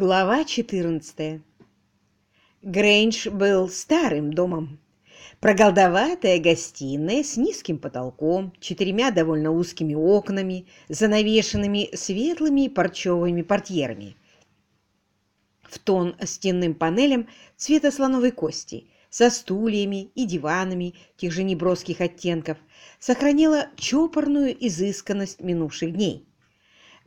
Глава 14 Грейндж был старым домом. Проголдоватая гостиная с низким потолком, четырьмя довольно узкими окнами, занавешенными светлыми парчевыми портьерами. В тон стенным панелям цвета слоновой кости, со стульями и диванами тех же неброских оттенков, сохранила чопорную изысканность минувших дней.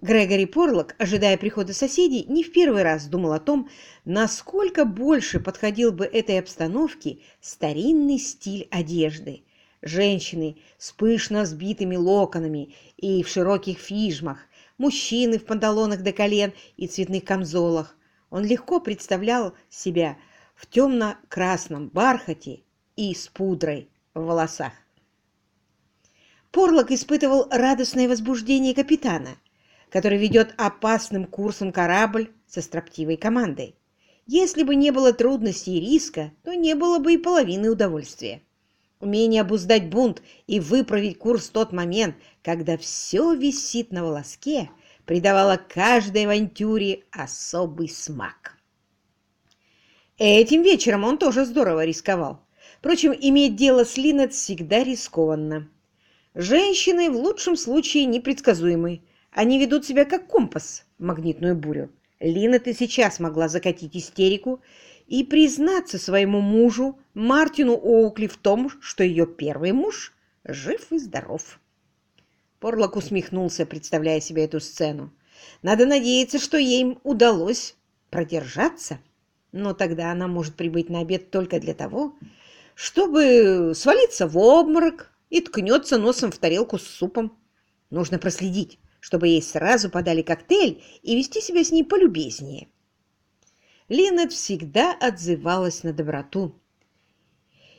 Грегори Порлок, ожидая прихода соседей, не в первый раз думал о том, насколько больше подходил бы этой обстановке старинный стиль одежды. Женщины с пышно сбитыми локонами и в широких фижмах, мужчины в панталонах до колен и цветных камзолах. Он легко представлял себя в темно-красном бархате и с пудрой в волосах. Порлок испытывал радостное возбуждение капитана – который ведет опасным курсом корабль со строптивой командой. Если бы не было трудностей и риска, то не было бы и половины удовольствия. Умение обуздать бунт и выправить курс в тот момент, когда все висит на волоске, придавало каждой авантюре особый смак. Этим вечером он тоже здорово рисковал. Впрочем, иметь дело с Линнет всегда рискованно. Женщины в лучшем случае непредсказуемы, они ведут себя как компас в магнитную бурю. Лина ты сейчас могла закатить истерику и признаться своему мужу Мартину Оукли в том, что ее первый муж жив и здоров. Порлок усмехнулся, представляя себе эту сцену. Надо надеяться, что ей удалось продержаться, но тогда она может прибыть на обед только для того, чтобы свалиться в обморок и ткнется носом в тарелку с супом. Нужно проследить, чтобы ей сразу подали коктейль и вести себя с ней полюбезнее. Линнет всегда отзывалась на доброту.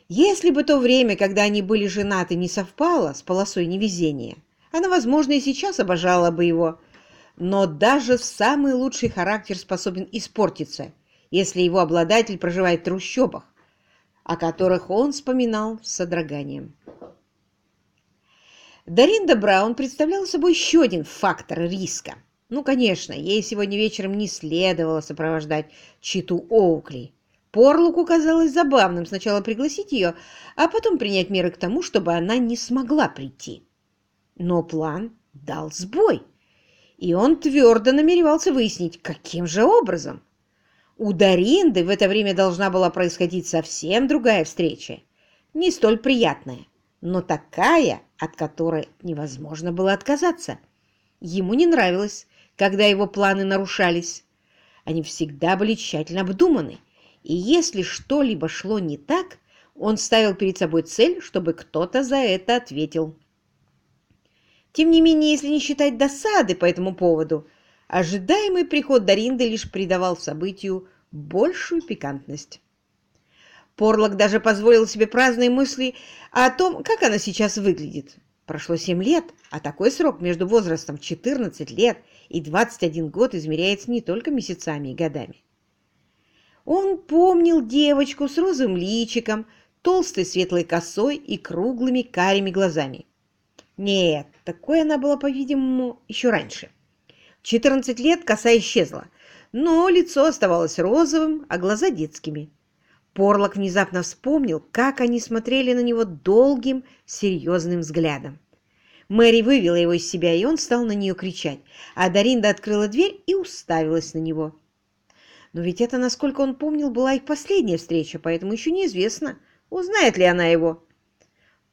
Если бы то время, когда они были женаты, не совпало с полосой невезения, она, возможно, и сейчас обожала бы его, но даже самый лучший характер способен испортиться, если его обладатель проживает в трущобах, о которых он вспоминал с содроганием. Даринда Браун представляла собой еще один фактор риска. Ну, конечно, ей сегодня вечером не следовало сопровождать Читу Оукли. Порлуку казалось забавным сначала пригласить ее, а потом принять меры к тому, чтобы она не смогла прийти. Но план дал сбой, и он твердо намеревался выяснить, каким же образом. У Даринды в это время должна была происходить совсем другая встреча, не столь приятная но такая, от которой невозможно было отказаться. Ему не нравилось, когда его планы нарушались. Они всегда были тщательно обдуманы, и если что-либо шло не так, он ставил перед собой цель, чтобы кто-то за это ответил. Тем не менее, если не считать досады по этому поводу, ожидаемый приход Даринды лишь придавал событию большую пикантность. Порлок даже позволил себе праздные мысли о том, как она сейчас выглядит. Прошло семь лет, а такой срок между возрастом 14 лет и 21 год измеряется не только месяцами и годами. Он помнил девочку с розовым личиком, толстой светлой косой и круглыми карими глазами. Нет, такой она была, по-видимому, еще раньше. В 14 лет коса исчезла, но лицо оставалось розовым, а глаза детскими. Порлок внезапно вспомнил, как они смотрели на него долгим, серьезным взглядом. Мэри вывела его из себя, и он стал на нее кричать, а Даринда открыла дверь и уставилась на него. Но ведь это, насколько он помнил, была их последняя встреча, поэтому еще неизвестно, узнает ли она его.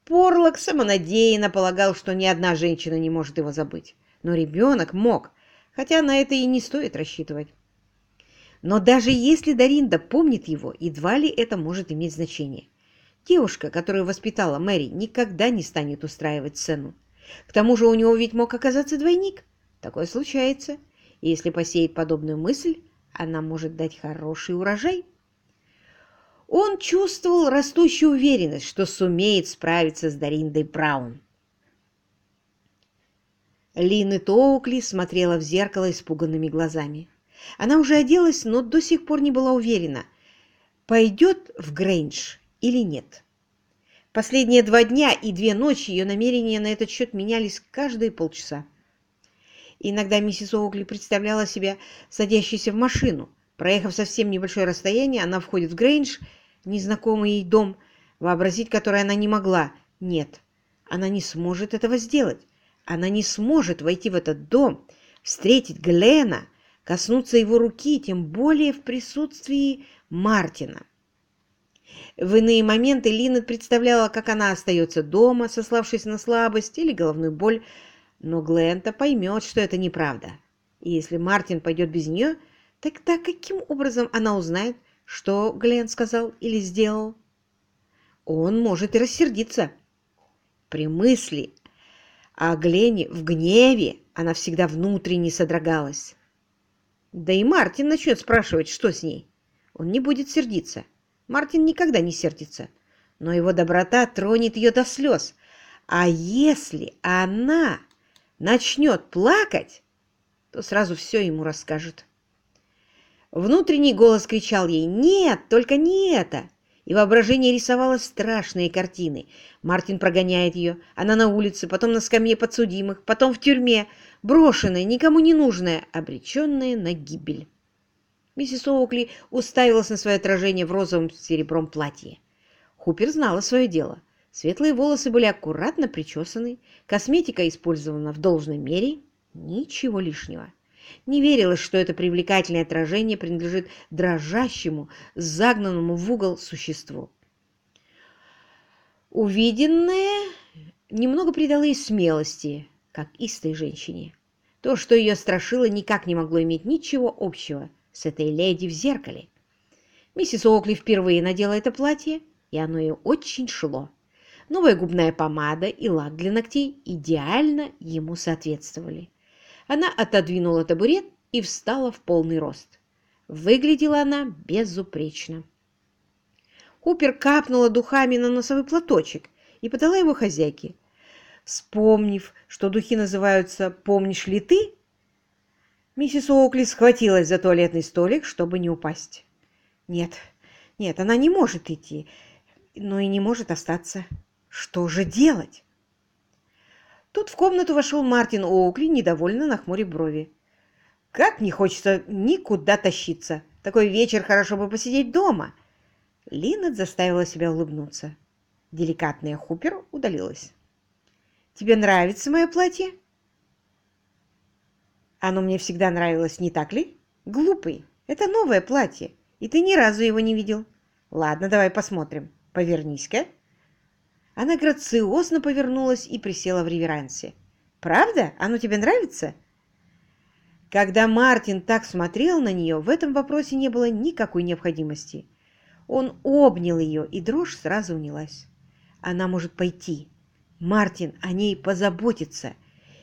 Порлок самонадеянно полагал, что ни одна женщина не может его забыть. Но ребенок мог, хотя на это и не стоит рассчитывать. Но даже если Даринда помнит его, едва ли это может иметь значение. Девушка, которую воспитала Мэри, никогда не станет устраивать сцену. К тому же у него ведь мог оказаться двойник. Такое случается. И если посеять подобную мысль, она может дать хороший урожай. Он чувствовал растущую уверенность, что сумеет справиться с Дариндой Браун. Лины Тоукли смотрела в зеркало испуганными глазами. Она уже оделась, но до сих пор не была уверена, пойдет в Грейндж или нет. Последние два дня и две ночи ее намерения на этот счет менялись каждые полчаса. иногда миссис Оукли представляла себя садящейся в машину. Проехав совсем небольшое расстояние, она входит в Грейндж, незнакомый ей дом, вообразить который она не могла. Нет, она не сможет этого сделать. Она не сможет войти в этот дом, встретить Глена, коснуться его руки, тем более в присутствии Мартина. В иные моменты Линнет представляла, как она остается дома, сославшись на слабость или головную боль, но Глента поймет, что это неправда. И если Мартин пойдет без нее, тогда каким образом она узнает, что Глен сказал или сделал? Он может и рассердиться. При мысли о Глене в гневе она всегда внутренне содрогалась. Да и Мартин начнет спрашивать, что с ней. Он не будет сердиться. Мартин никогда не сердится, но его доброта тронет ее до слез. А если она начнет плакать, то сразу все ему расскажет. Внутренний голос кричал ей «Нет, только не это!» И воображение рисовало страшные картины. Мартин прогоняет ее, она на улице, потом на скамье подсудимых, потом в тюрьме, брошенная, никому не нужная, обреченная на гибель. Миссис Оукли уставилась на свое отражение в розовом серебром платье. Хупер знала свое дело. Светлые волосы были аккуратно причесаны, косметика использована в должной мере, ничего лишнего. Не верилось, что это привлекательное отражение принадлежит дрожащему, загнанному в угол существу. Увиденное немного придало ей смелости, как истой женщине. То, что ее страшило, никак не могло иметь ничего общего с этой леди в зеркале. Миссис Окли впервые надела это платье, и оно ей очень шло. Новая губная помада и лак для ногтей идеально ему соответствовали. Она отодвинула табурет и встала в полный рост. Выглядела она безупречно. Купер капнула духами на носовой платочек и подала его хозяйке. Вспомнив, что духи называются «помнишь ли ты?», Миссис Оукли схватилась за туалетный столик, чтобы не упасть. Нет, нет, она не может идти, но и не может остаться. Что же делать? Тут в комнату вошел Мартин Оукли, недовольно нахмурив брови. «Как не хочется никуда тащиться! Такой вечер хорошо бы посидеть дома!» Линнет заставила себя улыбнуться. Деликатная Хупер удалилась. «Тебе нравится мое платье?» Оно мне всегда нравилось, не так ли? Глупый. Это новое платье, и ты ни разу его не видел. Ладно, давай посмотрим. Повернись-ка. Она грациозно повернулась и присела в реверансе. «Правда? Оно тебе нравится?» Когда Мартин так смотрел на нее, в этом вопросе не было никакой необходимости. Он обнял ее, и дрожь сразу унялась. Она может пойти. Мартин о ней позаботится.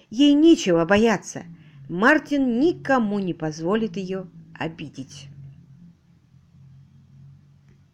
Ей нечего бояться. Мартин никому не позволит ее обидеть.